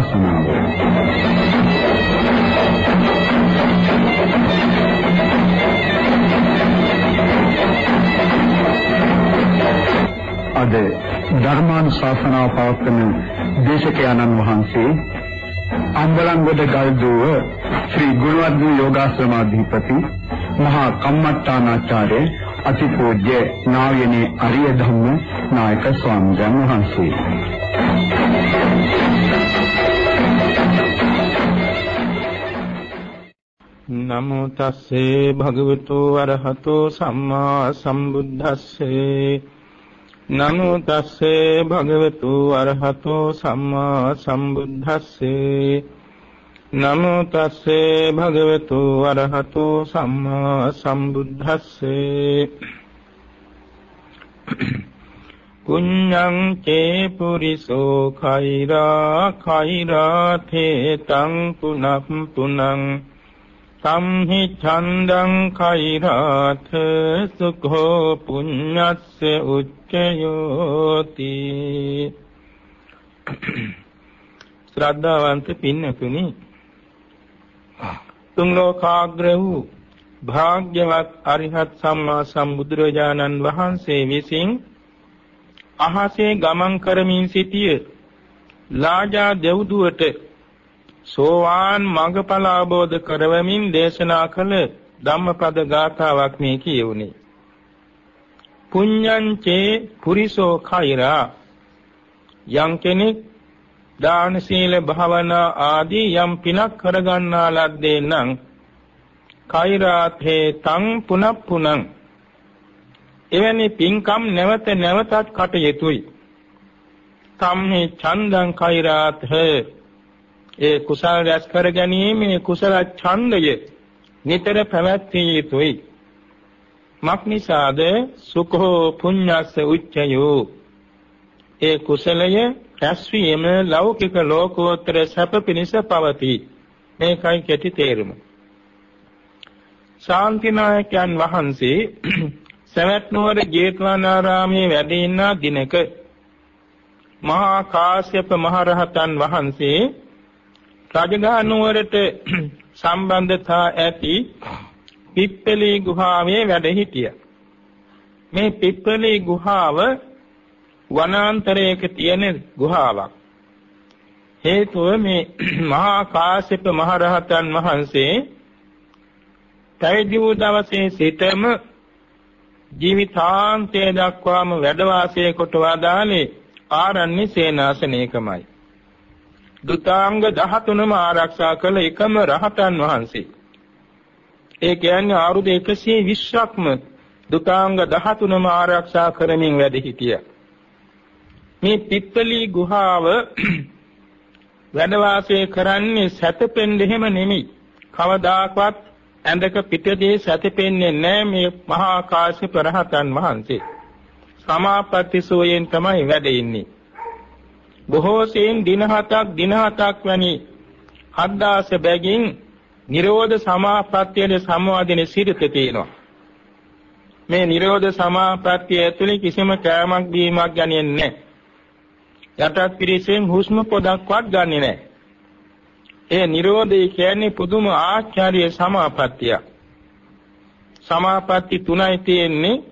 ධර්මානුශාසනාව අද ධර්මානුශාසනාව පවත්වන දේශකයන්න් වහන්සේ අම්බලන්ගොඩ ගල්දුව ශ්‍රී ගුණවර්ධන යෝගාශ්‍රමාධිපති මහා කම්මට්ටානාචාර්ය අතිපූජ්‍ය නායනේ අරිය ධම්ම නායක ස්වාමීන් වහන්සේ. නමෝ තස්සේ භගවතු වරහතෝ සම්මා සම්බුද්දස්සේ. නමෝ තස්සේ භගවතු අරහතෝ සම්මා සම්බුද්දස්සේ. නමෝ තස්සේ භගවතු අරහතෝ සම්මා සම්බුද්දස්සේ. කුඤ්ඤං චේ පුරිසෝ khairaa khairaa තේ තං පුනප් පුනං සම්හි ඡන්දං කෛරාථ සුඛෝ පුඤ්ඤස්ස උච්චයෝති ශ්‍රද්ධාවන්ත පින්නතුනි තුන් ලෝකාග්‍ර වූ භාග්‍යවත් අරිහත් සම්මා සම්බුදුරජාණන් වහන්සේ විසින් අහසේ ගමන් කරමින් සිටිය ලාජා දෙව්දුවට සෝවාන් මඟඵල අවබෝධ කරවමින් දේශනා කළ ධම්මපද ගාථාවක් මේ කියුනේ. පුඤ්ඤං චේ පුරිසෝ khairaa යම් කෙනෙක් දාන සීල භාවනා ආදී යම් පිනක් කරගන්නා ලද්දේ නම් khairaa තං පුනප්පුනං එවැනි පින්කම් නැවත නැවතත් කටයුතුයි. සම්හි චන්දං khairaa ඒ කුසල රැස් කර ගැනීමේ කුසල ඡන්දය නිතර පැවැත්විය යුතුයි. මක්නිසාද සුඛෝ පුඤ්ඤස්ස උච්චයෝ ඒ කුසලය රැස්වීම ලෞකික ලෝකෝත්තර සැප පිණිස පවතී. මේකයි කෙටි තේරුම. ශාන්තිනායකයන් වහන්සේ සවැත් නුවර ජේතවනාරාමයේ වැඩ ඉන්න දිනක මහා කාශ්‍යප මහරහතන් වහන්සේ රජගහ නුවරට සම්බන්ධතා ඇති පිප්පලී ගුහාවේ වැඩ සිටියා. මේ පිප්පලී ගුහාව වනාන්තරයක තියෙන ගුහාවක්. හේතුව මේ මහා කාශ්‍යප මහරහතන් වහන්සේ පැවිදි වූ දවසේ සිටම ජීවිතාන්තය දක්වාම වැඩ වාසය කොට වදාළේ ආරණ්‍ය සේනාසනයකමයි. දුතාංග 13ම ආරක්ෂා කළ එකම රහතන් වහන්සේ. ඒ කියන්නේ ආරුද 120ක්ම දුතාංග 13ම ආරක්ෂා කරමින් වැඩ සිටියා. මේ පිත්තලි ගුහාව වැඩ වාසය කරන්නේ සැතපෙන්න එහෙම නෙමෙයි. කවදාකවත් ඇඳක පිටදී සැතපෙන්නේ නැහැ මේ මහා කාශ්‍යප රහතන් වහන්සේ. සමාපatti සෝයෙන් තමයි වැඩ ඉන්නේ. බොහෝ සෙයින් දින හතක් දින හතක් වැනි හද්දාස බැගින් නිරෝධ සමාපත්තියේ සම්වාදින සිරිත තියෙනවා. මේ නිරෝධ සමාපත්තිය ඇතුලේ කිසිම කෑමක් බීමක් ගන්නේ නැහැ. යටත් පිරිසෙන් හුස්ම පොදක්වත් ගන්නෙ නැහැ. ඒ නිරෝධය කියන්නේ පුදුම ආචාර්ය සමාපත්තිය. සමාපatti තුනයි තියෙන්නේ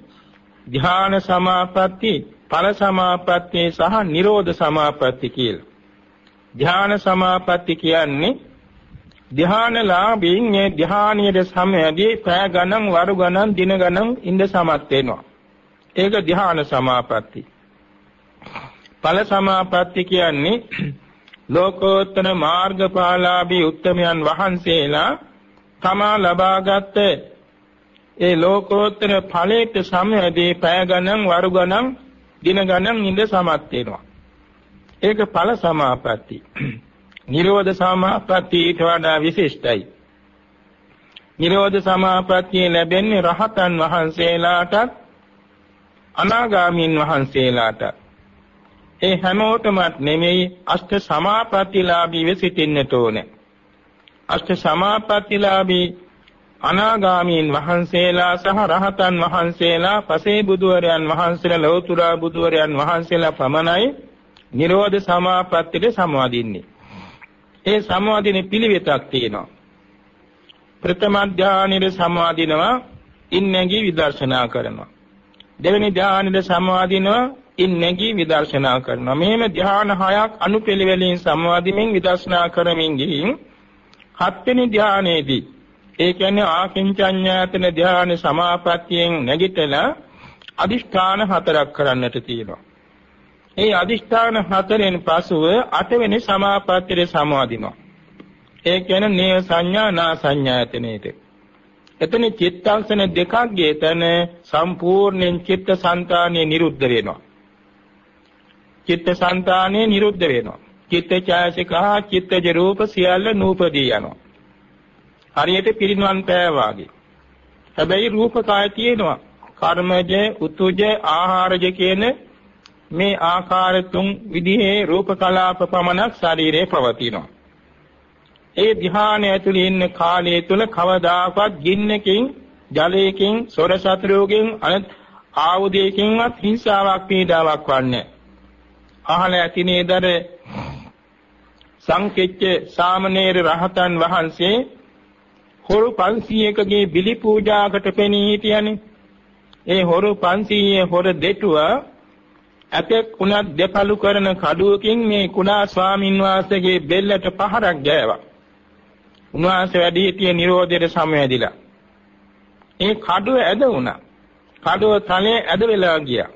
ධ්‍යාන සමාපatti ඵල සමාපatti සහ නිරෝධ සමාපatti කියලා. ධ්‍යාන සමාපatti කියන්නේ ධ්‍යානලාභීන් මේ ධ්‍යානීය සමයදී පෑ ගණන් වරු ගණන් දින ගණන් ඉඳ සමත් වෙනවා. ඒක ධ්‍යාන සමාපatti. ඵල සමාපatti කියන්නේ ලෝකෝත්තර මාර්ගඵලාභී උත්තමයන් වහන්සේලා තමා ලබාගත් ඒ ලෝකෝත්තර ඵලයට සමයදී පෑ ගණන් වරු ගණන් දින ගණන් ඉඳ සමත් වෙනවා. ඒක ඵල සමාපatti. නිරෝධ සමාපatti ඊට වඩා විශිෂ්ටයි. නිරෝධ සමාපත්තිය ලැබෙන්නේ රහතන් වහන්සේලාටත් අනාගාමීන් වහන්සේලාට. ඒ හැමෝටමත් නෙමෙයි අෂ්ඨ සමාපත්තිලාභී වෙසිටින්නට ඕනේ. අෂ්ඨ සමාපත්තිලාභී අනාගාමීන් වහන්සේලා සහ රහතන් වහන්සේලා පසේ බුදුවරයන් වහන්සේලා ලෞතුරා බුදුවරයන් වහන්සේලා පමණයි නිරෝධ සමාපත්තියට සමවදින්නේ. ඒ සමාධිනේ පිළිවෙතක් තියෙනවා. ප්‍රථම ධානයේ සමාධිනවා ඉන්නේගී විදර්ශනා කරනවා. දෙවෙනි ධානයේ සමාධිනවා ඉන්නේගී විදර්ශනා කරනවා. මේම ධාන හයක් අනුපිළිවෙලින් සමාධිමින් විදර්ශනා කරමින් ගිහින් හත්වෙනි ධානයේදී ඒ කියන්නේ ආකින්චඤ්ඤාතන ධාන සමාපත්තියෙන් නැගිටලා අදිෂ්ඨාන හතරක් කරන්නට තියෙනවා. ඒ අදිෂ්ඨාන හතරෙන් පසුව අටවෙනි සමාපත්තියේ සමාදිනවා. ඒ කියන්නේ නේව සංඥා නා සංඥායතනෙට. එතන චිත්තංශන දෙකක් ගේතන සම්පූර්ණයෙන් චිත්ත සංතානිය නිරුද්ධ වෙනවා. චිත්ත සංතානිය නිරුද්ධ වෙනවා. චිත්ත ඡායසික හා චිත්තජ රූප සියල්ල නූපදී යනවා. හරියට පිරිනුවන් පෑ වාගේ. හැබැයි රූප කාය තියෙනවා. කර්මජ, උතුජ, ආහාරජ කියන මේ ආකාර තුන් විදිහේ රූප කලාප පමණක් ශරීරයේ පවතිනවා. ඒ ධ්‍යානය ඇතුළේ ඉන්න කාලය තුල කවදාකවත් ගින්නකින්, ජලයකින්, සොර සතුරුගෙන්, අනිත් ආයුධයකින්වත් හිංසාවක් පීඩාවක් වන්නේ අහල ඇති නේදර සංකෙච්ච සාමණේර රහතන් වහන්සේ හොරු 500කගේ බිලි පූජාකට පෙනී හිටියනේ. ඒ හොරු 500 හොර දෙටුව ඇතෙක් උනත් දෙපළු කරන කඩුවකින් මේ කුණා ස්වාමින් වහන්සේගේ බෙල්ලට පහරක් ගෑවා. උන්වහන්සේ වැඩි හිටියේ Nirodheට සමවැදිලා. ඒ කඩුව ඇද වුණා. කඩුව තලයේ ඇද වෙලා ගියා.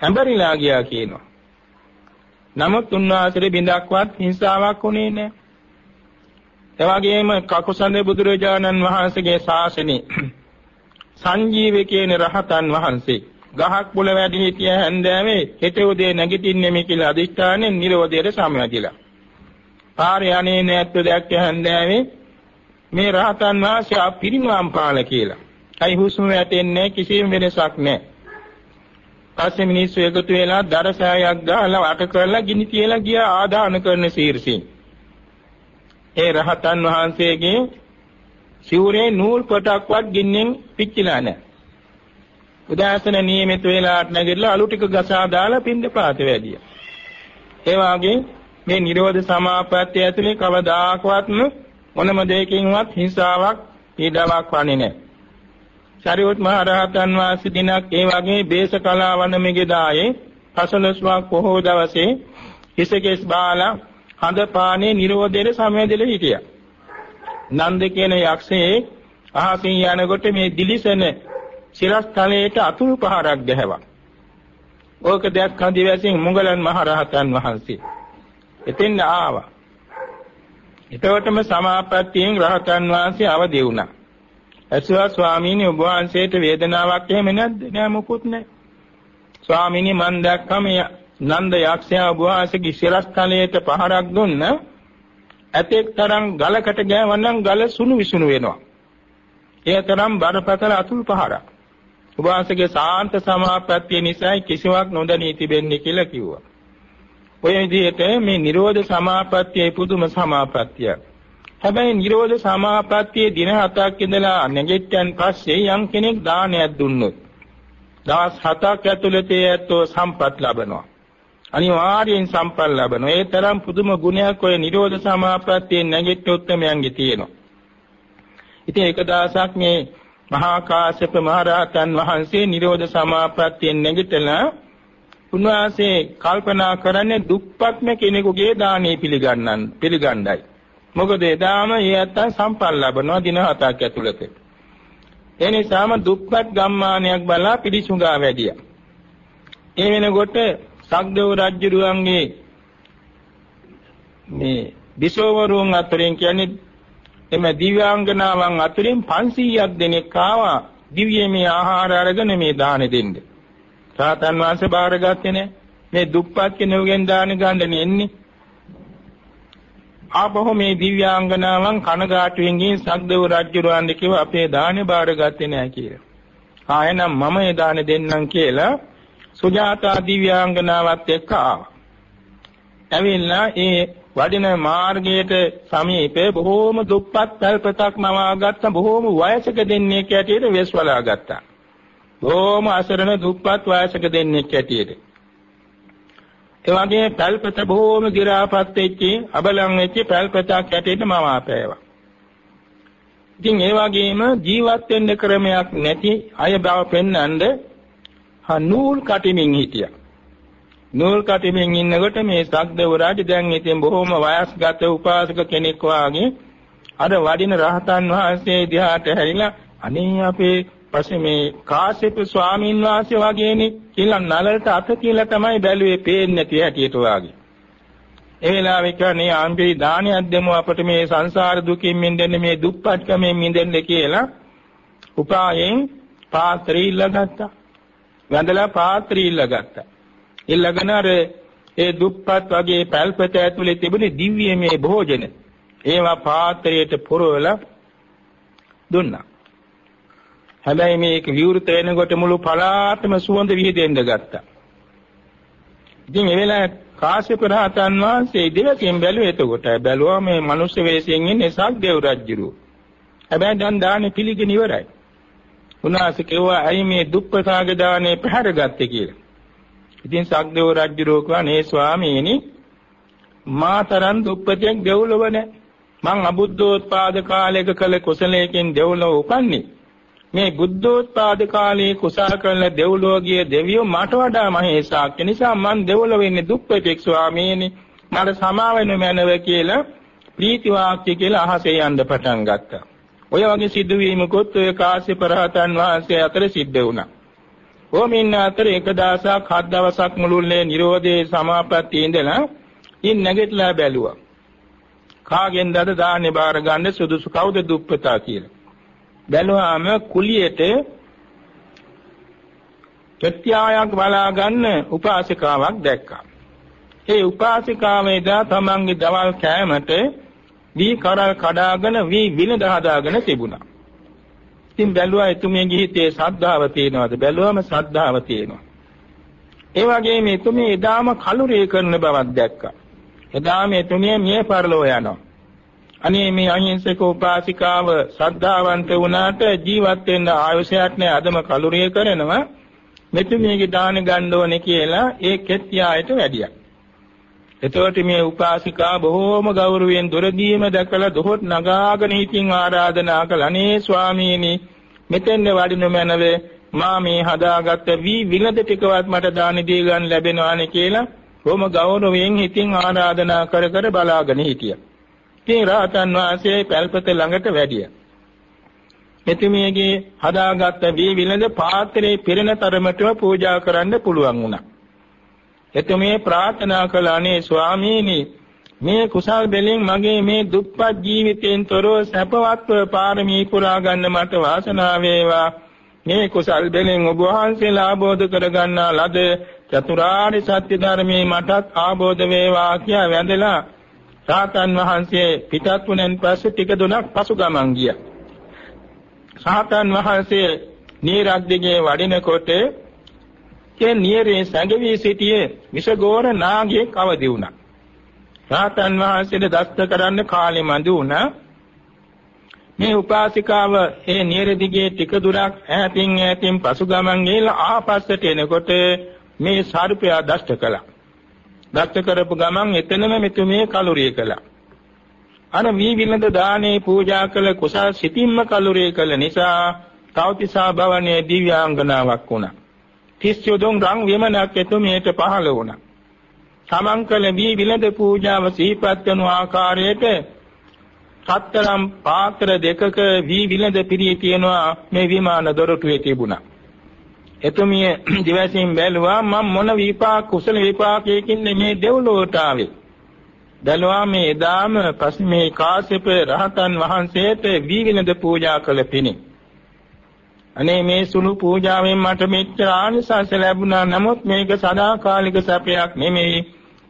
හැඹරිලා ගියා කියනවා. නමුත් උන්වහන්සේ බිඳක්වත් හිංසාවක් උනේ නැහැ. එවැගේම කකුසඳ බුදුරජාණන් වහන්සේගේ ශාසනය සංජීව කියන රහතන් වහන්සේ ගහක් මුල වැඩි හිටිය හැන්දෑවේ හෙට උදේ නැගිටින්නේ මේ කියලා අදිෂ්ඨානෙන් නිරෝධයට සමවැදිලා. පාරේ යන්නේ නැත්තු දැක්ක හැන්දෑවේ මේ රහතන් වහන්සේ අපිරිනුවම් පාල කියලා. අයි හුස්ම වැටෙන්නේ කිසිම වෙනසක් නැහැ. පස්සේ මිනිස්සු එකතු වෙලා දරසායක් ගහලා වට කරලා ගිනි තියලා ගියා ආදාන කරන සීර්ෂින්. ඒ රහතන් වහන්සේගේ සිවුරේ නූල් කොටක්වත් ගින්නෙන් පිච්චිලා නැහැ. උදාසන නියමිත වේලාවට නැගිටලා අලු ටික ගසා දාලා පින්ඳ පාත වැඩියා. ඒ වාගේ මේ නිරෝධ සමාපත්තිය ඇතුලේ කවදාකවත්ම මොනම දෙයකින්වත් හිංසාවක් පීඩාවක් වන්නේ නැහැ. සරියොත් මහ රහතන් වහන්සේ දිනක් ඒ වගේ බේස කලාවන මෙගෙදායේ පසළොස්වක් පොහොව දවසේ හිසකෙස් බාලා හඳ පානේ නිරෝධයේ සමයදෙල හිටියා. නන්ද කියන යක්ෂයේ අහසින් යනකොට මේ දිලිසෙන සිරස්තලයට අතුරු පහරක් ගැහැවා. ඕක දැක් කඳිවැසින් මුගලන් මහ රහතන් වහන්සේ. එතෙන් ආවා. එතකොටම සමාපත්තියෙන් රහතන් වහන්සේ අවදි වුණා. ඇසුවා ස්වාමීනි ඔබ වහන්සේට වේදනාවක් එහෙම නැද්ද? නෑ මොකුත් නෑ. ස්වාමීනි මන් දැක්කම නන්ද යක්ෂයා ඔබ වහන්සේගේ සිරස්තලයට පහරක් දුන්න. ඇතෙක් තරම් ගලකට ගෑවනම් ගල සුණු විසුණු වෙනවා. ඒ තරම් බරපතල අතුල් පහරක්. උභාසකේ සාන්ත සමාපත්තිය නිසා කිසිවක් නොදැනී තිබෙන්නේ කියලා කිව්වා. ඔය විදිහට මේ Nirodha සමාපත්තියේ පුදුම සමාපත්තියක්. හැබැයි Nirodha සමාපත්තියේ දින හතක් ඉඳලා නැගෙච්චන් පස්සේ යම් කෙනෙක් දානයක් දුන්නොත් දවස් හතක් ඇතුළත ඒතෝ සම්පත් ලබනවා. අනිවාර්යෙන් සම්පත් ලබනවා. ඒ තරම් පුදුම ගුණයක් ඔය Nirodha සමාපත්තියේ නැගෙච්ච උත්තරමයන්ගේ තියෙනවා. ඉතින් එක දවසක් මේ මහා කාශ්‍යප මහ රහතන් වහන්සේ නිරෝධ සමාප්‍රත්‍යයෙන් නැගිටලා උන්වහන්සේ කල්පනා කරන්නේ දුප්පත්ම කෙනෙකුගේ දානේ පිළිගන්නන් පිළිගණ්ඩයි. මොකද එදාම ඒ ඇත්තන් සම්පල් ලබනවා දින හතක් ඇතුළත. ඒ නිසාම දුප්පත් ගම්මානයක් බලා පිළිසුඟා වැඩියා. ඒ වෙනකොට සක්දේව රජුරුවන්ගේ මේ විසෝවරුන් අතරින් කියන්නේ එම දිව්‍යාංගනාවන් අතරින් 500ක් දෙනෙක් ආවා දිව්‍යමය ආහාර අරගෙන මේ දාන දෙන්න. සාතන් වහන්සේ බාරගත්තේ නැහැ. මේ දුප්පත් කෙනෙකුගෙන් දාන ගන්න එන්නේ. ආපහු මේ දිව්‍යාංගනාවන් කනගාටුවෙන් ගිහින් සක්දේව රජුරවන්ද කිව්ව අපේ දානේ බාරගත්තේ නැහැ කියලා. ආයෙනම් මම ඒ දාන දෙන්නම් කියලා සුජාතා දිව්‍යාංගනාවත් එක්ක ආවා. ඇවිල්ලා ඒ වඩින මාර්ගයට සමීපේ බොහෝම දුප්පත් පැල්පතක් මවාගත්ත බොහෝම වයසක දෙන්නේ කැටියට වෙස්වලා ගත්තා. බොහෝම අසරණ දුප්පත් වයසක දෙන්නේ කැටියට. ඒ වගේ පැල්පත බොහෝම ගිරාපත් වෙච්ච අබලන් වෙච්ච පැල්පතක් ඇටේට මම ආපෑවා. ඉතින් ඒ වගේම ජීවත් වෙන්න ක්‍රමයක් නැති අය බව පෙන්වන්න නූල් කටිමින් හිටියා. නූල් කටිමින් ඉන්නකොට මේ සක්දේව රාජ දැන් ඉතින් බොහොම වයස්ගත උපාසක කෙනෙක් වාගේ අර වඩින රහතන් වහන්සේ දිහාට හැරිලා අනේ අපේ පස්සේ මේ කාශ්‍යප ස්වාමීන් වහන්සේ වගේනේ කියලා නලලට අත කියලා තමයි බැලුවේ පේන්නේ නැති හැටියට වාගේ. ඒ වෙලාවේ කියන්නේ ආම්පිරි දානයක් දෙමු අපට මේ සංසාර දුකින් මිදෙන්න මේ දුප්පත්කමෙන් මිදෙන්න කියලා උපායෙන් පාත්‍රය ඉල්ලගත්තා. වැඳලා පාත්‍රය ඉල්ලගත්තා. ඉල්ලගෙන අර ඒ දුප්පත් වගේ පැල්පත ඇතුලේ තිබුණේ දිව්‍යමය භෝජන. ඒවා පාත්‍රයට පුරවලා දුන්නා. හැබැයි මේක විවෘත වෙනකොට මුළු පළාතම සුවඳ විහිදෙන්න ගත්තා. ඉතින් ඒ වෙලාවේ කාශ්‍යප රහතන් වහන්සේ දෙවකින් බැලුවේ එතකොට බැලුවා මේ මිනිස් වෙස්යෙන් ඉන්නේ සක්දේව රජුරු. හැබැයි දැන් දානේ පිළිගෙන ඉවරයි. උන්වහන්සේ කිව්වා ඇයි මේ දුප්පතාගේ දානේ පැහැරගත්තේ කියලා. ඉතින් සක්දේව රජුරු කිව්වා නේ ස්වාමීනි මාතරන් දුප්පතෙක් දෙව්ලොව නැහැ. මං අබුද්ධෝත්පාද කාලයක කළ කුසලයකින් දෙව්ලොව උපන්නේ. මේ බුද්ධෝත්පාද කාලයේ කුසල කරන දෙව්ලෝකීය දෙවියෝ මට වඩා මහේසාක්‍ය නිසා මං දෙව්ලොව වෙන්නේ දුප්පතෙක් ස්වාමීනි මට සමාවෙන්න මැනව කියලා ප්‍රීති වාක්‍ය කියලා අහසේ යන්න පටන් ගත්තා. ඔය වගේ සිදුවීමකුත් ඔය කාශ්‍යප රහතන් වහන්සේ අතර සිද්ධ වුණා. ඕමින්න අතර එක දවසක් හත් දවසක් මුළුල්ලේ Nirodhe සමාපatti ඉඳලා ඉන් නැගිටලා බැලුවා. කාගෙන්ද අද දාන්නේ බාර ගන්න සුදුසු කවුද දුප්පතා කියලා. බැලුවාම කුලියට ප්‍රත්‍යායක් බලා ගන්න උපාසිකාවක් දැක්කා. ඒ උපාසිකාව එදා තමන්ගේ දවල් කෑමට වී කරල් කඩාගෙන වී විලඳ හදාගෙන තිබුණා. ඉතින් බැලුවා එතුමියගේ හිතේ ශ්‍රද්ධාව තියෙනවද? බැලුවම ශ්‍රද්ධාව තියෙනවා. ඒ වගේම එතුමිය එදාම කලුරිය කරන බවක් දැක්කා. එදාම එතුමිය මිය පරලෝ යනවා. අනේ මේ අහිංසක උපාසිකාව ශ්‍රද්ධාවන්ත වුණාට ජීවත් වෙන්න ආයුෂයක් නැහැ අදම කලුරිය කරනවා මෙතුමියගේ දාන ගන්න ඕනේ කියලා ඒ කෙත්යායට වැඩියා. එතකොට මේ උපාසිකා බොහෝම ගෞරවයෙන් දොරදීම දැකලා දොහොත් නගාගෙන හිටින් ආරාධනා කළා අනේ ස්වාමීනි මෙතෙන් වඩිනු මැනවේ මා මේ හදාගත්ත වී විලද ටිකවත් මට දානි දී ගන්න ලැබෙනවානේ කියලා බොහොම ගෞරවයෙන් හිතින් ආරාධනා කර කර බලාගෙන හිටියා. ඉතින් රහතන් වහන්සේ පැල්පත ළඟට වැඩියා. මෙතුමියගේ හදාගත්ත දී විලඳ පාත්‍රයේ පිරෙන තරමටම පූජා කරන්න පුළුවන් වුණා. එතුමිය ප්‍රාර්ථනා කළානේ ස්වාමීනි මේ කුසල් බැලෙන් මගේ මේ දුප්පත් ජීවිතයෙන් තොරව සැපවත්ව පාරමී පුරා ගන්න මට වාසනාව වේවා. මේ කුසල් බැලෙන් ඔබ වහන්සේලා ආબોධ කරගන්නා ලද චතුරාර්ය සත්‍ය ධර්මයේ මටත් ආબોධ වේවා කියා වැඳලා සාතන් වහන්සේ පිටත් වුණෙන් පස්සේ ටික දුනක් පසු ගමන් ගියා. සාතන් වහන්සේ නීරග්දිගේ වඩිනකොට ඒ නියරේ සැඟවී සිටියේ විෂගෝර නාගයෙක් අවදි වුණා. සාතන් වහන්සේට දස්ත කරන්න කාලෙ මඳු වුණා. මේ උපාසිකාව ඒ නියරදිගේ ටික දුරක් ඈතින් ඈතින් පසු ගමන් ගිහලා ආපස්සට එනකොට මේ සර්පයා දෂ්ට කළා. දත්ත කරපු ගමන් එතනම මෙතුමේ කලුරිය කළා. අර වී විලඳ දානේ පූජා කළ කුසල් සිතින්ම කලුරිය කළ නිසා තවතිසා භවනයේ දිව්‍යාංගනාවක් වුණා. තිස් යොදුන් රං විමනක් එතුමියට පහළ වුණා. තමන් කළ වී විලඳ පූජාව සිහිපත් කරන ආකාරයට සතරම් පාත්‍ර දෙකක වී විලඳ පිරී තියෙනවා මේ විමාන දොරටුවේ තිබුණා. එතුමිය දිවසින් බැලුවා මම මොන විපාක කුසල විපාකයකින් මේ දෙව්ලොවට ආවේ. බැලුවා මේ එදාම පස්මේ කාශ්‍යප රහතන් වහන්සේට වීවිනද පූජා කළ පිණි. අනේ මේ සුළු පූජාවෙන් මට මෙච්චර ආනිසංස ලැබුණා නමුත් මේක සදාකාලික සැපයක් නෙමෙයි.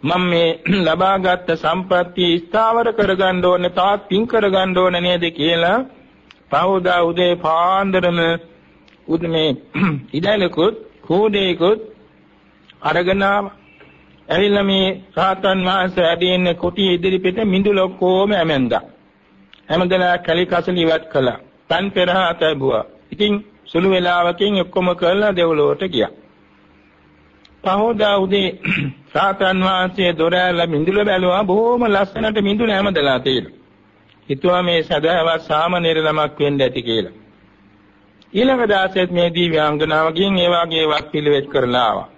මම මේ ලබාගත් සම්පත්තිය ස්ථාවර කරගන්න ඕනේ තාත් පින් කරගන්න ඕනේ නේද කියලා පහවදා උදේ පාන්දරම උද මේ ඉදලකුත් කෝඩේකුත් අරගෙන ඇවිල්ලා මේ රාතන් වහන්සේ ඇදෙන්න කුටි ඉදිරිපිට මිඳුල ඔක්කොම ඇමෙන්දා. හැමදෙනා කලි කසල ඉවත් කළා. තන් පෙරහත බුවා. ඉතින් සුළු වේලාවකින් ඔක්කොම කරලා දෙව්ලොවට ගියා. පහෝදා උදේ සාතන් වහන්සේ දොර ඇරලා මිඳුල බැලුවා බොහොම ලස්සනට මිඳුල හැමදලා තියෙනවා. හිතුවා මේ සදාවත් සාමනීර ළමක් වෙන්න ඇති කියලා. ඊළඟ දාසෙත් මේ දිව්‍යාංගනාවකින් ඒ වගේ වක් පිළිවෙත් කරලා ආවා.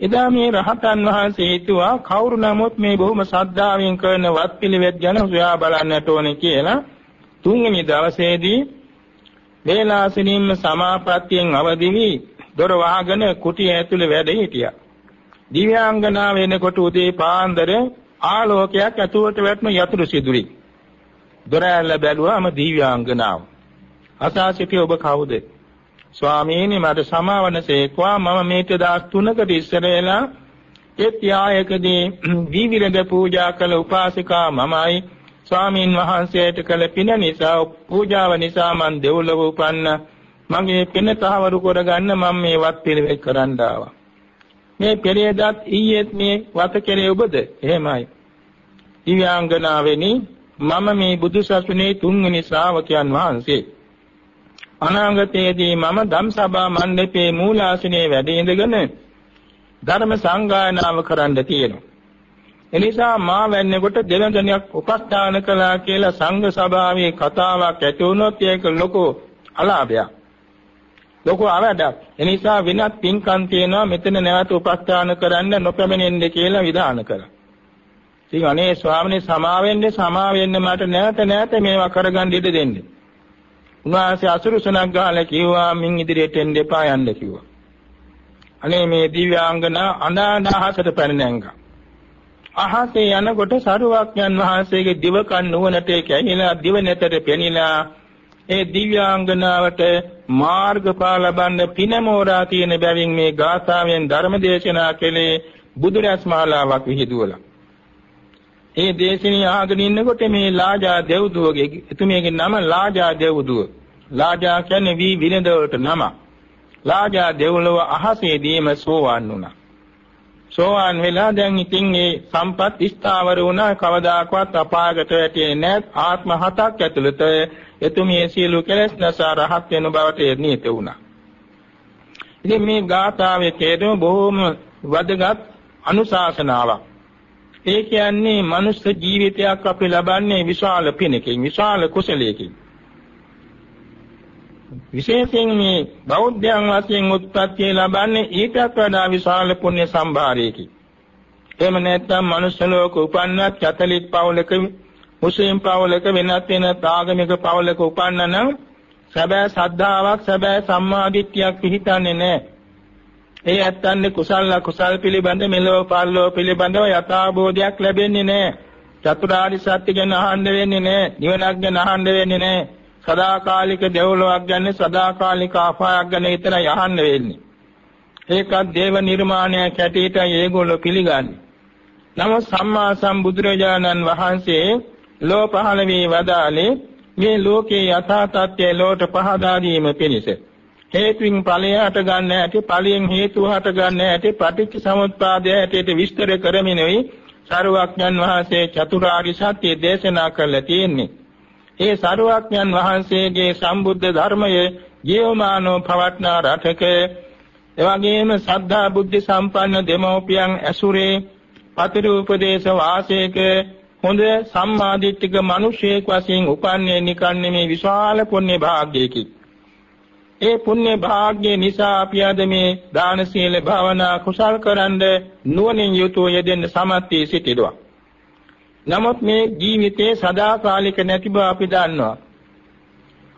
එදා මේ රහතන් වහන්සේ හිතුවා කවුරු නමුත් මේ බොහොම ශ්‍රද්ධාවෙන් කරන වත් පිළිවෙත් ගැන හොයා බලන්නට ඕනේ කියලා තුන්වෙනි දවසේදී වේලාසනින්ම සමාපත්තියෙන් අවදි වී දොර වහගෙන කුටිය ඇතුලේ වැඩ හිටියා. දිව්‍යාංගනාව වෙනකොට උදේ පාන්දර ආලෝකයක් ඇතුළට වැටුණු යතුරු සිදුරි. දොර ඇල්ල බැලුවාම දිව්‍යාංගනාව. අසා සිටි ඔබ කවුද? ස්වාමීනි මට සමාවනසේකවා මම මේක දාස් 3කට ඉස්සර වෙලා ඒ ත්‍යායකදී විවිධ පූජා කළ උපාසිකා මමයි ස්වාමීන් වහන්සේට කළ පින නිසා පූජාව නිසා මන් දෙව්ලොව උපන්න. මගේ පින තහවුරු කරගන්න මම මේ වත් පිළිවෙත් කරන්න ආවා. මේ පෙරේදත් ඊයේත් මේ වත කෙරේ ඔබද? එහෙමයි. දිව්‍යාංගනාවෙනි මම මේ බුදු සසුනේ තුන්වෙනි ශ්‍රාවකයන් වහන්සේ. අනාගතයේදී මම ධම්සභා මණ්ඩපයේ මූලාසනයේ වැඩ ඉඳගෙන ධර්ම සංගායනාව කරන්න තියෙනවා. එනිසා මා වැන්නේකොට දෙවඟනියක් උපස්ථාන කළා කියලා සංඝ සභාවේ කතාවක් ඇති වුණොත් ඒක ලොකු අලාභයක්. ලොකු අවඩක්. එනිසා විනත් පින්කම් තියෙනවා මෙතන නැවත උපස්ථාන කරන්න නොපැමිණෙන්න කියලා විධාන කළා. ඉතින් අනේ ස්වාමීනි සමාවෙන්නේ සමාවෙන්න මට නැවත නැවත මේවා කරගන්න ඉඩ දෙන්නේ. උන්වහන්සේ අසුරුසනක් ගහලා කිව්වා මින් ඉදිරියට එන්න එපා යන්න කිව්වා. අනේ මේ දිව්‍යාංගනා අනානහසට පැන නැංගා. අහසේ යනකොට සරුවක්යන් වහන්සේගේ දිවකන් නුවණට කැහිලා දිව නැතට පෙනිලා ඒ දිව්‍යාංගනාවට මාර්ගඵල ලබන්න පිනමෝරා තියෙන බැවින් මේ ගාථාවෙන් ධර්ම දේශනා කළේ බුදුරැස් මාලාවක් විහිදුවලා. ඒ දේශනේ ආගෙන ඉන්නකොට මේ ලාජා දෙව්දුවගේ එතුමියගේ නම ලාජා දෙව්දුව. ලාජා කියන්නේ වී විනදවට නම. ලාජා දෙව්ලොව අහසේදීම සෝවාන් වුණා. සෝවාන් වෙලා දැන් ඉතින් මේ සම්පත් ස්ථාවර වුණා කවදාකවත් අපායකට වැටෙන්නේ නැහැ ආත්ම හතක් ඇතුළත එතුමිය සියලු කෙලෙස් නැසා රහත් වෙන බවට නියත වුණා. ඉතින් මේ ගාථාවේ තේරුම බොහොම වැදගත් අනුශාසනාවක්. ඒ කියන්නේ මනුස්ස ජීවිතයක් අපි ලබන්නේ විශාල පිනකින් විශාල කුසලයකින් විශේෂයෙන් මේ බෞද්ධයන් වශයෙන් උත්පත්ති ලබන්නේ ඊටත් වඩා විශාල පුණ්‍ය සම්භාරයකින් එහෙම නැත්නම් මනුස්ස ලෝක උපන්නත් කතලික් පවුලක මුස්ලිම් පවුලක වෙනත් වෙන ආගමික පවුලක උපන්නනම් සැබෑ සද්ධාාවක් සැබෑ සම්මාදිට්ඨියක් පිහිටන්නේ නැහැ ඒ ඇත්තන්නේ කුසල කුසල් පිළිබඳ මෙලොව පරලොව පිළිබඳව යථාබෝධයක් ලැබෙන්නේ නැහැ. චතුරාර්ය සත්‍ය ගැන අහන්න වෙන්නේ නැහැ. නිවනක් ගැන අහන්න වෙන්නේ නැහැ. සදාකාලික දෙව්ලොවක් ගැන සදාකාලික අපායක් ගැන විතරයි අහන්න වෙන්නේ. ඒකත් දේව නිර්මාණයක් හැටියට ඒගොල්ලෝ පිළිගන්නේ. නමුත් සම්මා සම්බුදුරජාණන් වහන්සේ ලෝ පහළ වී වදාළේ මේ ලෝකේ යථා තත්ත්වය ලෝට පහදා දීම පිණිස හේතුන් ඵලය හට ගන්න ඇති ඵලයෙන් හේතුව හට ගන්න ඇති පටිච්ච සමුප්පාදය ඇටියට විස්තර කරමිනුයි සරුවක්ඥන් වහන්සේ චතුරාර්ය සත්‍ය දේශනා කළා තියෙන්නේ. ඒ සරුවක්ඥන් වහන්සේගේ සම්බුද්ධ ධර්මයේ ජීවමානව පවත්නා රටක එවැගේම සද්ධා බුද්ධ සම්පන්න දෙමෝපියන් ඇසුරේ පතිරූපදේශ වාසයක හොඳ සම්මාදිට්ඨික මිනිසෙක් වශයෙන් උපන්නේ නිකන්නේ මේ විශාල පුණ්‍ය භාග්‍යයකි. ඒ පුණ්‍ය භාග්‍ය නිසා අපි අද මේ දාන සීල භාවනා කුසල් කරන්ද නුවණින් යුතුව යෙදෙන්න සමත් වී සිටිනවා. නමුත් මේ ජීවිතේ සදාකාලික නැති බව අපි දන්නවා.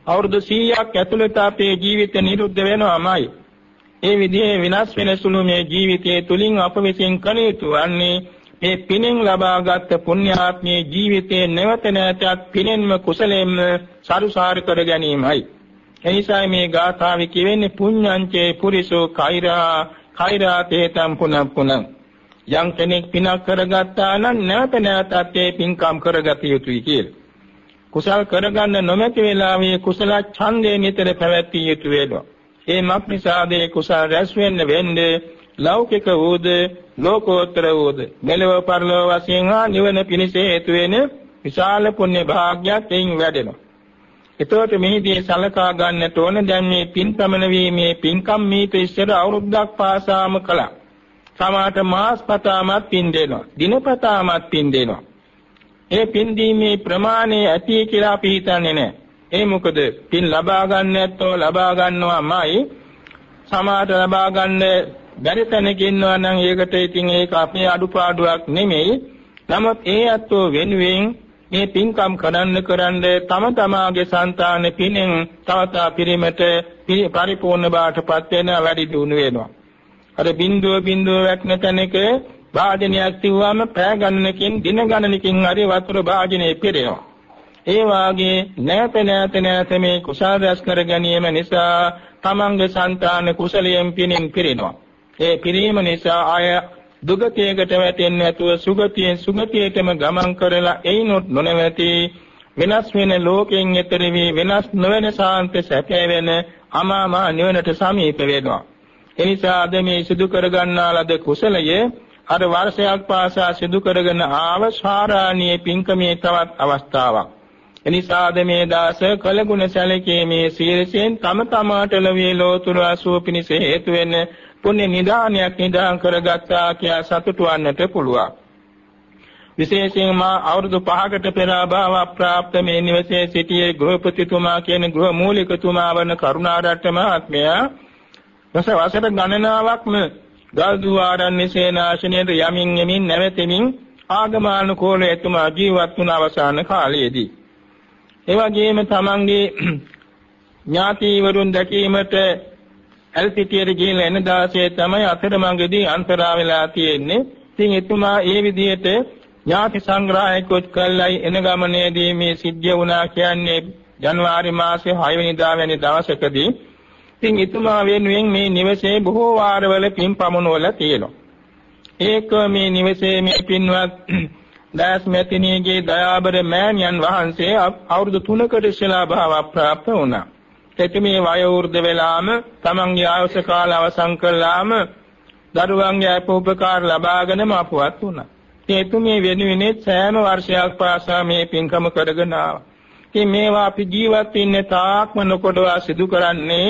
අවුරුදු 100ක් ඇතුළත අපේ ජීවිත නිරුද්ධ වෙනවාමයි. ඒ විදිහේ විනාශ වෙන සුළු මේ ජීවිතයේ තුලින් අප විසින් කළ යුතු වන්නේ මේ පිනෙන් ලබාගත් පුණ්‍යාත්මයේ ජීවිතයේ නැවත නැවතත් පිනෙන්ම කුසලයෙන්ම සරුසාර කර ගැනීමයි. එනිසා මේ ගාථාවේ කියවෙන්නේ පුඤ්ඤංචේ පුරිසෝ කෛරා කෛරාතේතම් පුනః පුනං යම් කෙනෙක් පිනක් කරගත්තා නම් නැවත නැවතත් ඒ පින්කම් කරගත යුතුයි කියලා. කුසල් කරගන්න නොමැති වෙලාවේ කුසල ඡන්දේ නිතර පැවැත්විය යුතු වෙනවා. ඒ මක් නිසාදේ කුසල රැස් වෙන්න වෙන්නේ ලෞකික වූද ලෝකෝත්තර වූද මෙලව පරලොව වශයෙන් හා නිවන පිණිස හේතු වෙන විශාල පුණ්‍ය භාග්‍යයක් එයින් වැඩෙනවා. එතකොට මෙහිදී සලකා ගන්නට ඕන දැන් මේ පින් ප්‍රමණ වීමේ පින්කම් මීට ඉස්සර අවුරුද්දක් පාසාම කළා. සමාත මාස්පතාමත් පින් දෙනවා. දිනපතාමත් පින් දෙනවා. ඒ පින් දීමේ ප්‍රමාණය ඇති කියලා අපි හිතන්නේ නැහැ. ඒ මොකද පින් ලබා ගන්න ඇත්තෝ ලබා ගන්නවාමයි සමාත ලබා ගන්න බැරි තැනක ඉන්නවා නම් ඒකට ඉතින් ඒක අපේ අඩුපාඩුවක් නෙමෙයි. නමුත් ඒ ඇත්තෝ වෙනුවෙන් මේ පින්කම් කරන්න කරන්න තම තමාගේ సంతාන පිනෙන් තවතා පිරිමට පරිපූර්ණ බාටපත් වෙන වැඩි දියුණු වෙනවා. අර බින්දුව බින්දුව වැටෙන තැනක භාජනයක් තියුවාම පෑ ගණනකින් දින ගණනකින් හරි වතුර භාජනයේ පිරෙනවා. ඒ වාගේ නැවත නැවත නැවත මේ කුසල රැස් කර ගැනීම නිසා තමන්ගේ సంతාන කුසලයෙන් පිනින් පිරෙනවා. ඒ පිරීම නිසා ආය දුගතියකට වැටෙන්නේ නැතුව සුගතියෙන් සුගතියටම ගමන් කරලා එයිනොත් නොනවති වෙනස් වෙන ලෝකයෙන් ඈතර වී වෙනස් නොවන සාන්ත සැපය වෙන අමාමා නිවනට සමීප වෙනවා. එනිසා අද මේ සිදු කරගන්නා ලද කුසලය අර වර්ෂයක් පාසා සිදු කරගෙන ආව ශාරාණීය පින්කමේ තවත් අවස්ථාවක්. එනිසාද මේ දාස කලගුණ සැලකීමේ සීලයෙන් තම තමාට ලැබී ලෝතුරු අසුව පිණිස හේතු වෙන පුණ්‍ය නිදානයක් නිදාන් කරගත්තා කියා සතුටු වන්නට පුළුවන්. විශේෂයෙන්ම අවුරුදු 5කට පෙර අභාව ප්‍රාප්ත මේ නිවසේ සිටියේ ගෘහපතිතුමා කියන ගෘහ මූලිකතුමා වන කරුණාරත්න මහත්මයා දස වසර ගණනාවක්ම ගල්දුවාරන්නේ සේනාසනයේ යමින් යමින් නැවතෙමින් ආගමානුකූල එතුමා ජීවත් වුණ අවසාන කාලයේදී ඒ වගේම තමන්ගේ ඥාතිවරුන් දැකීමට ඇල්සිටියට ගිහිල්ලා එන දාසේ තමයි අතරමඟදී අන්තරා වෙලා තියෙන්නේ. ඉතින් එතුමා ඒ විදිහට ඥාති සංග්‍රහයකොත් කළයි එන ගමනේදී මේ සිද්ධ වුණා කියන්නේ ජනවාරි මාසේ 6 වෙනිදා වැනි දවසකදී. ඉතින් එතුමා වෙනුවෙන් මේ නිවසේ බොහෝ වාරවල පින් පමුණුවල තියෙනවා. ඒක මේ නිවසේ මේ පින්වත් දාස් මෙතිණියගේ දයාබර මෑණියන් වහන්සේ අවුරුදු 3කට ඉස්සෙල්ලා භාව ප්‍රාප්ත වුණා. එතුමිය වයෝවෘද්ධ වෙලාම තමන්ගේ ආයුෂ කාල අවසන් කළාම දරුවන්ගේ අපෝපකාර ලබාගෙනම අපවත් වුණා. එතුමිය වෙනුවෙන් සෑම වර්ෂයක් පාසා මේ පින්කම කරගෙන ආවා. ඉතින් මේවා අපි ජීවත් වෙන්න තාක්ම නොකොඩවා සිදු කරන්නේ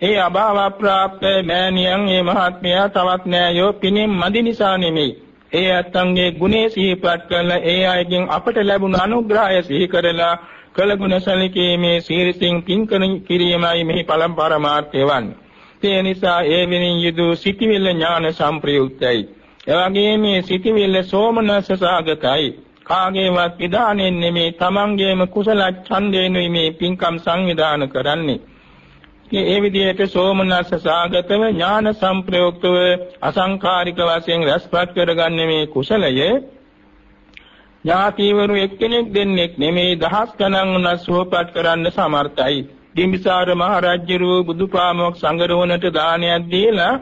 ඒ අභාව ප්‍රාප්ත මෑණියන් මේ මහත්මයා තවත් නෑයෝ පිනෙන් මදි නිසා නෙමෙයි. ඒ අත්ංගේ ගුණේ සිහිපත් කරලා ඒ අයගෙන් අපට ලැබුණ අනුග්‍රහය සිහි කරලා කළගුණ සැලකීමේ සීලසින් පින්කන කිරීමයි මෙහි පළම් පරමාර්ථය වන්නේ. ඒ නිසා ඒ වෙනින් යුදු සිටිවිල්ල ඥාන සම්ප්‍රයුක්තයි. එවැගේම මේ සිටිවිල්ල සෝමනස්ස සාගතයි. කාගේවත් විධානෙන් නෙමේ තමන්ගේම කුසල ඡන්දේනුයි මේ පින්කම් සංවිධාන කරන්නේ. ඒ විදිහට සෝමනස්ස සාගතව ඥාන සම්ප්‍රයුක්තව අසංකාරික වශයෙන් රැස්පත් කරගන්නේ මේ කුසලයේ ඥාතිවරු එක්කෙනෙක් දෙන්නෙක් නෙමේ දහස් ගණන් උනස් සුවපත් කරන්න සමර්ථයි. බිම්බිසාර මහ රජුරු බුදුපාමොක් සංගරවනට දානයක් දීලා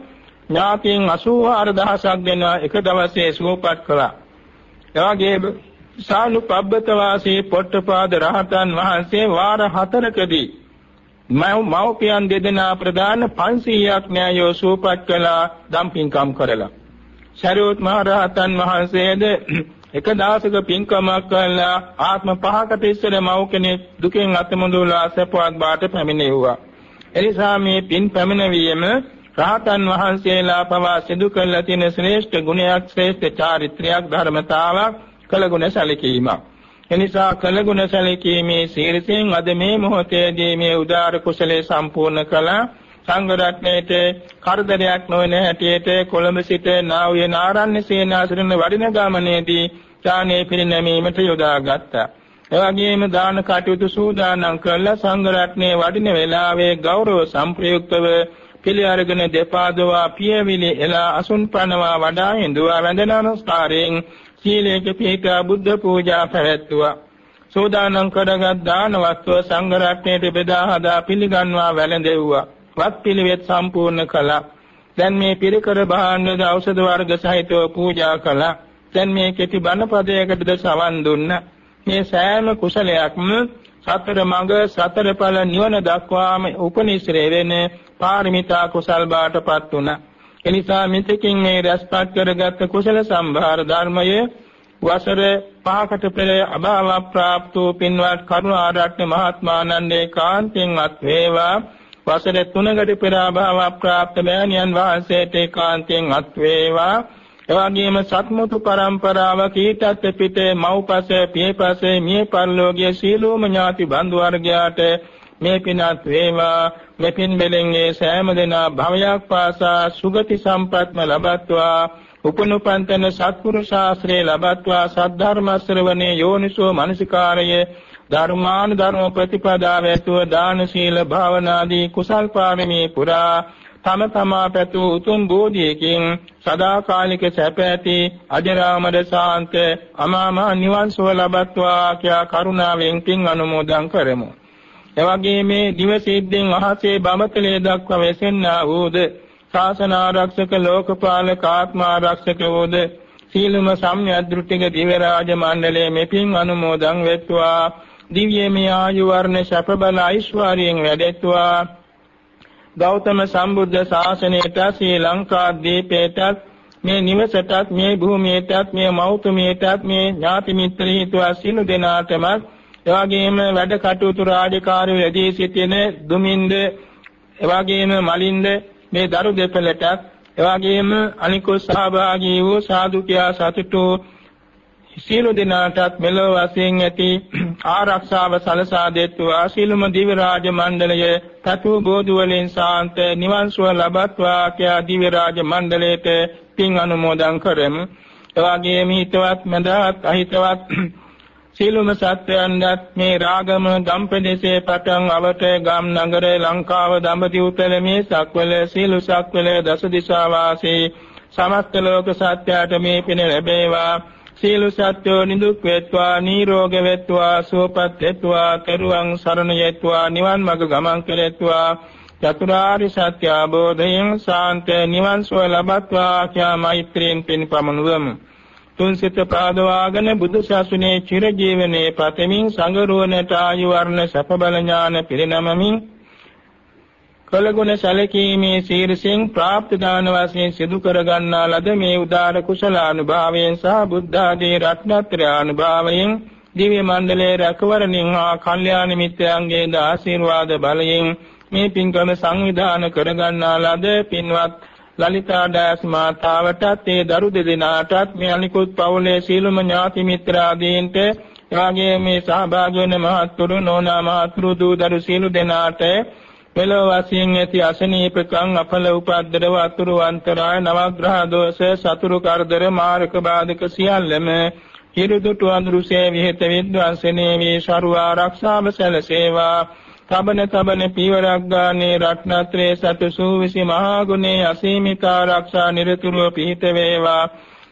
ඥාතීන් 84000ක් දෙනවා එක දවසේ සුවපත් කළා. එවාගේ සානුපබ්බත වාසී පොට්ටපාද රහතන් වහන්සේ වාර හතරකදී මව්පියන් දෙදෙනා ප්‍රදාන 500ක් න්යායෝ සුවපත් කළා දම්පින්කම් කරලා. ශරීරත් මහ රහතන් වහන්සේද එක දවසක පින්කමක් කළා ආත්ම පහකට ඉස්සර මව් කෙනෙක් දුකෙන් අතමුදලා සපවත් බාට පැමිණෙව්වා. එනිසා මේ පින් පැමිණවීම රහතන් වහන්සේලා පවා සිදු කළ තියෙන ශ්‍රේෂ්ඨ ගුණයක් ශ්‍රේෂ්ඨ චාරිත්‍රයක් ධර්මතාවක් කළගුණ සැලකීමක්. එනිසා කළගුණ සැලකීමේ සීලයෙන් අද මේ මොහොතේදී මේ උදාර කුසලයේ සම්පූර්ණ කළා සංඝ රත්නයේට කරදරයක් නොවන හැටියට කොළඹ සිට නාව්‍ය නාරණ්‍ය සේනාසන වඩින ගමනේදී දානේ පිරිනැමීමට යොදාගත්තා. එවැගේම දාන කටයුතු සූදානම් කළා සංඝ රත්නයේ වඩින වේලාවේ ගෞරව සම්ප්‍රයුක්තව පිළි අරගෙන දෙපාදවා පියවිලි එලා අසුන් පනවා වඩා හිඳුවා වැඳ නමස්කාරයෙන් සීලයක පිහිටා බුද්ධ පූජා පැවැත්තුවා. සෝදානම් කරගත් දාන වස්තුව සංඝ රත්නයේ බෙදා හදා පිළිගන්වා වැළඳෙව්වා. වත් පිළිවෙත් සම්පූර්ණ කළා. දැන් මේ පිරිකර භාණ්ඩ ඖෂධ වර්ග සහිතව පූජා කළා. දැන් මේ කෙටි බණ පදයකටද සවන් දුන්න මේ සෑම කුසලයක්ම සතර මඟ සතර ඵල නිවන දක්වාම උපනිශ්‍රේ වෙන පාරමිතා කුසල් බාටපත් වුණා. එනිසා මෙතකින් මේ රැස්පත් කරගත් කුසල සම්භාර ධර්මයේ වසර පහකට පෙර අභාව ප්‍රාප්තෝ පින්වත් කරුණාරත්න මහත්මානන්දේ කාන්තෙන් අත් වේවා. වසර 3කට පෙර අභාව ප්‍රාප්ත මෑණියන් වහන්සේට ඒකාන්තයෙන් අත් වේවා. එවැගේම සත්මුතු පරම්පරාව කීටත් පිටේ මව්පස පියපස මිය පරලෝකයේ සීලෝම ඥාති බන්දු වර්ගයාට මේ පිනත් වේවා. මෙපින් මෙලෙන්ගේ සෑම දෙනා භවයක් පාසා සුගති සම්පත්ම ලබත්වා. උපනුපන්තන සත්පුරු ශාස්ත්‍රේ ලබත්වා සද්ධර්ම ශ්‍රවණේ යෝනිසෝ මනසිකාරයේ ධර්මාන ධර්ම ප්‍රතිපදාව ඇතුව දාන සීල භාවනාදී කුසල් පාරමී පුරා. තම තමා පැතු උතුම් බෝධියකින් සදාකාලික සැප ඇති අජරාමර ශාන්ත අමාම නිවන් සුව ලබත්වා කියා කරුණාවෙන් පින් අනුමෝදන් කරමු. එවැගේ මේ දිවසිද්දෙන් අහසේ බඹතලේ දක්වා වෙසෙන්නා වූද? ශාසන ආරක්ෂක ලෝකපාලක ආත්මාරක්ෂක වූද? සීලම සම්යද්ෘතික දිව රාජ මණ්ඩලයේ මෙපින් අනුමෝදන් වෙත්වා. දිව්‍යමය ආයු වර්ණ ශප බල ඓශ්වර්යයෙන් වැඩෙත්වා. ගෞතම සම්බුද්ධ ශාසනයට ශ්‍රී ලංකා දීපේටත් මේ නිවසටත් මේ භූමියටත් මේ මෞතුමියටත් මේ ඥාති මිත්‍ර හිතුවා සිළු දෙනාටම එවාගේම වැඩ කටයුතු රාජකාරී වැඩි සිටින දුමින්ද එවාගේම මලින්ද මේ දරු දෙපළටත් එවාගේම අනිකුත් සහභාගී වූ සාදු කියා සතුටු සියලු දෙනාටත් මෙලොව වශයෙන් ඇති ආරක්ෂාව සලසා දෙත්වා සියලුම දිව්‍ය රාජ මණ්ඩලය තතු බෝධි වලින් සාන්ත නිවන් සුව ලබත්වා කියා දිව්‍ය රාජ මණ්ඩලයට පින් අනුමෝදන් කරමු. එවාගේම හිතවත් මඳහත් අහිතවත් සීලුම සත්‍යයන්වත් මේ රාගම දම්පදේශේ පටන් අවට ගම් නගර ලංකාව දඹදිව පෙළමේ සක්වල සීලු සක්වල දස දිශා වාසී සමස්ත ලෝක සත්‍යයට මේ පින ලැබේවා. සීලු සත්‍යෝ නිදුක් වේත්වා නිරෝග වේත්වා සුවපත් වේත්වා තෙරුවන් සරණ යෙත්වා නිවන් මඟ ගමන් කෙරෙත්වා. චතුරාරි සත්‍ය අවබෝධයෙන් සාන්ත නිවන් සුව ලබත්වා කියා මෛත්‍රියෙන් පින් පමුණුවමු තුන් සිත පාදවාගෙන බුදු ශාසනයේ චිරජීවනයේ පතමින් සංගරුවනට ආයු වර්ණ සප බල ඥාන පිරිනමමින් කළගුණ සැලකීමේ සීරසින් ප්‍රාප්ත දාන වශයෙන් සිදු කර ගන්නා ලද මේ උදාර කුසල අනුභවයෙන් සහ බුද්ධ ආදී රත්නත්‍රය අනුභවයෙන් දිව්‍ය මණ්ඩලයේ රැකවරණින් හා කල්යාණ මිත්‍රයන්ගේ ආශිර්වාද බලයෙන් මේ පින්කම සංවිධාන කර ගන්නා ලද පින්වත් ලලිතා දාස් මාතාවටත් ඒ දරු දෙදෙනාටත් මේ අනිකුත් පවුලේ සීලම ඥාති මිත්‍රාදීන්ට එවාගේ මේ සහභාගී වෙන මහත්තුරු නෝනා මහත්තුරු දූ දරු සීල දෙනාට මෙලොව වශයෙන් ඇති අසනීපකම් අපල උපද්දරව අතුරු අන්තරාය නවග්‍රහ දෝෂ සතුරු කරදර මාරක බාධක සියල්ලම හිරුදුටු අඳුරුසේ විහෙත විද්වාසනේ මේ ශරුව ආරක්ෂාව සැලසේවා. තබන තබන පීවරක් ගානේ රත්නත්‍රේ සතු සූවිසි මහා ගුණේ අසීමිත ආරක්ෂා නිරතුරුව පිහිට වේවා.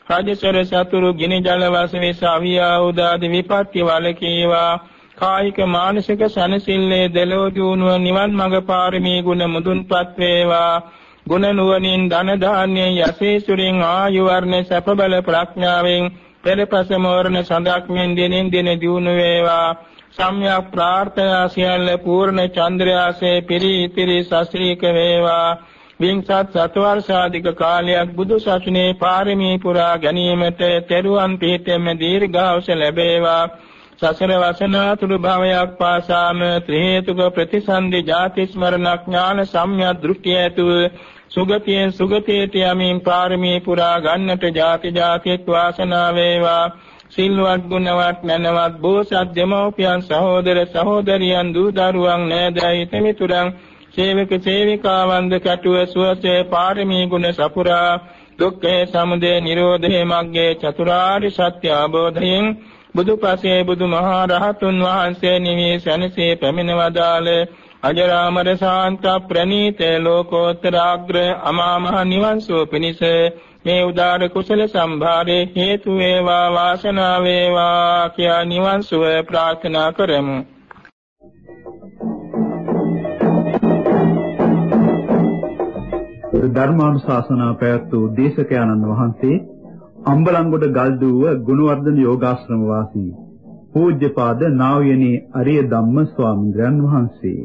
රාජසර සතුරු ගිනි ජල වාසවේ සාවියා උදාදි විපත්ති වලකීවා කායික මානසික සනසිල්ලේ දෙලෝ දිනුව නිවන් මඟ පාරමී ගුණ මුදුන්පත් වේවා. ගුණ නුවණින් ධන දාන්‍යයෙන් යසීසුරින් ආයු වර්ණ සැප බල ප්‍රඥාවෙන් පෙරපස මෝරණ සඳක් මෙන් දිනෙන් දින දිනු වේවා. සම්‍යක් ප්‍රාර්ථනා සියල්ල පූර්ණ චන්ද්‍රයාසේ පිරිතිරි සස්ත්‍රීක වේවා. විංසත් සතවර්ෂාධික කාලයක් බුදු සසුනේ පාරමී පුරා ගැනීමට තෙරුවන් පිහිටෙම දීර්ඝායුෂ ලැබේවා. සසර වසනාතුරු භවයක් පාසාම ත්‍රි හේතුක ප්‍රතිසන්දි ජාති ස්මරණ ඥාන සම්‍යක් දෘෂ්ටිය ඇතුව සුගතියෙන් සුගතියට යමින් පාරමී පුරා ගන්නට ජාති ජාතියක් වාසනාව වේවා. සිල්වත් ගුණවත් නැනවත් බෝසත් දෙමව්පියන් සහෝදර සහෝදරියන් දූ දරුවන් නෑදෑයි තෙමිතුරන් සේවක සේවිකාවන්ද කැටුව සුවසේ පාරමී ගුණ සපුරා දුක්ඛේ සමුදය නිරෝධේ මග්ගේ චතුරාර්ය සත්‍ය අවබෝධයෙන් බුදුපසේ බුදුමහා රහතුන් වහන්සේ නිවී සැනසී පැමිණවදාළ අජරාමර ශාන්ත ප්‍රණීත ලෝකෝත්තරාග්‍ර අමා මහ නිවන් සුව පිණිස මේ උදාර කුසල සම්භාරේ හේතු වේවා වාසනාව වේවා කියා නිවන් සුව ප්‍රාර්ථනා කරමු. ධර්මානුශාසනා පැවැත් වූ දේශකයන්න් වහන්සේ අම්බලන්ගොඩ ගල්දුව ගුණවර්ධන යෝගාශ්‍රම වාසී පූජ්‍යපාද නා වූ යනේ අරිය ධම්ම ස්වාමීන් වහන්සේ